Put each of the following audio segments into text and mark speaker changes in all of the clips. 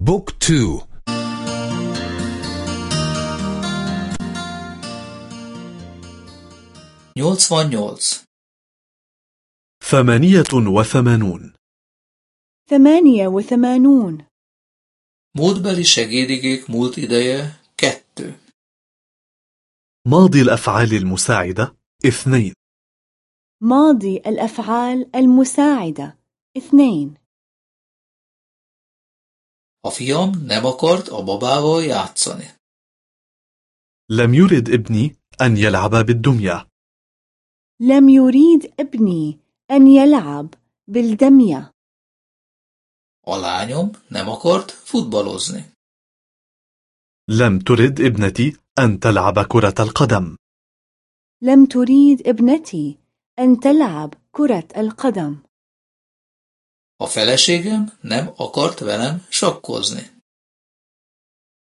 Speaker 1: بوك تو.
Speaker 2: ثمانية وثمانون.
Speaker 3: ثمانية وثمانون.
Speaker 4: Múltbeli segédigék múlt ideje kettő.
Speaker 2: ماضي الأفعال المساعدة اثنين.
Speaker 3: ماضي الأفعال المساعدة اثنين.
Speaker 4: A fiam nem akart a babával játszani.
Speaker 2: لم يرد ابني أن يلعب بالدمية
Speaker 3: لم يريد ابني أن يلعب بالدمية.
Speaker 4: A lányom nem akart futballozni.
Speaker 2: لم ترد ابنتي أن تلعب كرة القدم
Speaker 3: لم تريد ابنتي أن تلعب كرة القدم.
Speaker 4: A feleségem nem akart velem sakkozni.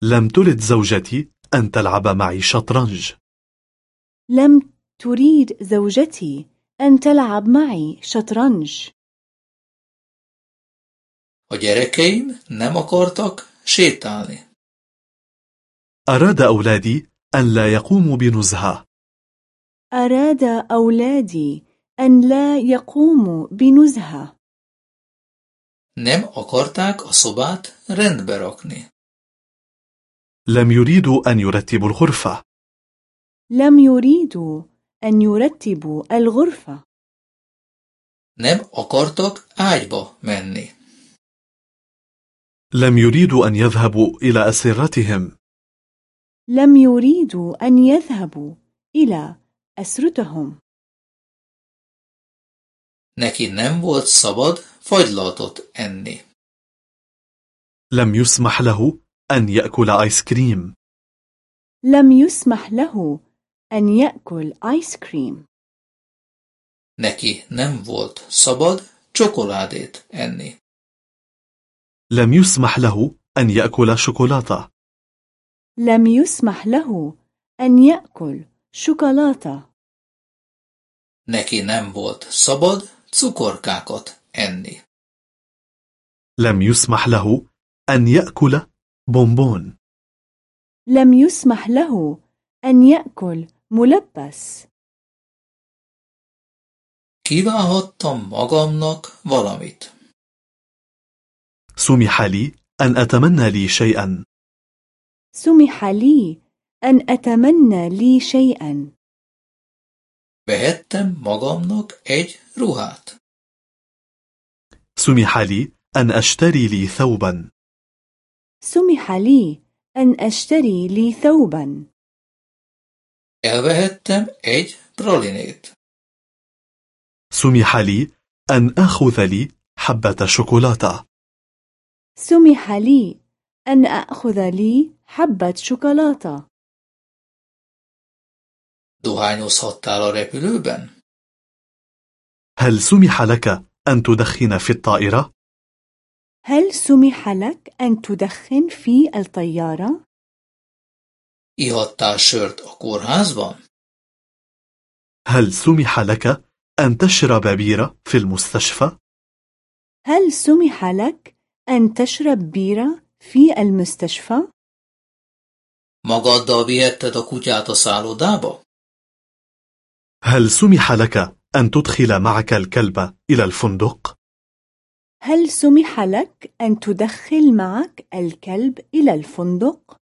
Speaker 2: لم ترد زوجتي أن تلعب معي شطرنج
Speaker 3: لم تريد زوجتي أن تلعب معي شطرنج.
Speaker 4: A gyerekeim nem akartak sétálni.
Speaker 2: أراد أولادي أن لا يقوموا بنزهة
Speaker 3: أراد أولادي أن لا يقوموا بنزهة.
Speaker 4: Nem akarták a szobát rendbe rakni.
Speaker 2: لم يريدوا أن يرتبوا الغرفة
Speaker 3: لم يريدوا أن يرتبوا الغرفة.
Speaker 4: Nem akartak ágyba menni.
Speaker 2: لم يريدوا أن يذهبوا إلى أسرتهم
Speaker 3: لم يريدوا أن يذهبوا إلى أسرتهم.
Speaker 4: Neki nem volt szabad fagylaltot enni.
Speaker 2: لم يسمح له أن يأكل آيس كريم
Speaker 3: لم يسمح له أن يأكل آيس كريم.
Speaker 4: Neki nem volt szabad csokoládét enni.
Speaker 2: لم يسمح له أن يأكل شوكولاتة
Speaker 3: لم يسمح له أن يأكل شوكولاتة.
Speaker 4: Neki nem volt szabad cukorkákat enni.
Speaker 2: لم يسمح له أن يأكل بونبون
Speaker 3: لم يسمح له أن يأكل ملبس.
Speaker 4: Kívánhattam magamnak valamit.
Speaker 2: سمح لي أن أتمنى لي شيئا
Speaker 3: سمح لي أن أتمنى لي شيئا.
Speaker 4: Vehettem magamnak egy ruhát.
Speaker 2: سمح لي أن أشتري لي ثوبا
Speaker 3: سمح لي أن أشتري لي ثوبا.
Speaker 4: Elvehettem egy pralinét.
Speaker 2: سمح لي أن أخذ لي حبة شوكولاتة
Speaker 3: سمح لي أن أخذ لي حبة شوكولاتة.
Speaker 4: Dohányozhattál a repülőben?
Speaker 2: هل سمح لك أن تدخن في الطائرة؟
Speaker 3: هل سمح لك أن تدخن في الطيارة؟
Speaker 4: Ihattál sört a kórházban?
Speaker 2: هل سمح لك أن تشرب بيرة في المستشفى؟
Speaker 3: هل سمح لك أن تشرب بيرة في المستشفى؟
Speaker 4: Magaddal vihetted a kutyát a szállodába?
Speaker 2: هل سمح لك أن تدخل معك الكلب إلى الفندق؟
Speaker 3: هل سمح لك أن تدخل معك الكلب إلى الفندق؟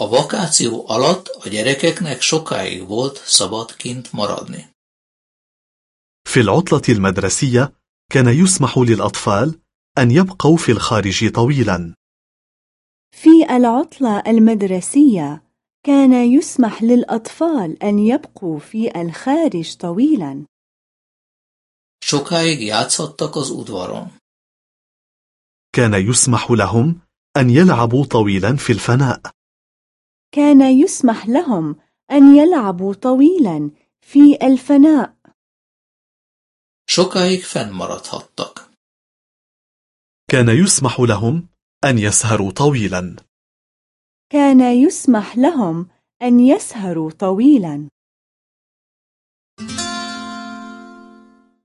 Speaker 4: A vakáció alatt a gyerekeknek sokáig volt szabad kint maradni.
Speaker 2: في العطلة المدرسية كان يسمح للأطفال أن يبقوا في الخارج طويلا
Speaker 3: في العطلة المدرسية كان يسمح للأطفال أن يبقوا في الخارج طويلا.
Speaker 4: Sokáig játszhattak az udvaron.
Speaker 2: كان يسمح لهم أن يلعبوا طويلا في الفناء
Speaker 3: كان يسمح لهم أن يلعبوا طويلا في الفناء.
Speaker 4: Sokáig fennmaradhattak.
Speaker 2: كان يسمح لهم أن يسهروا طويلا
Speaker 3: كان يسمح لهم أن يسهروا طويلا.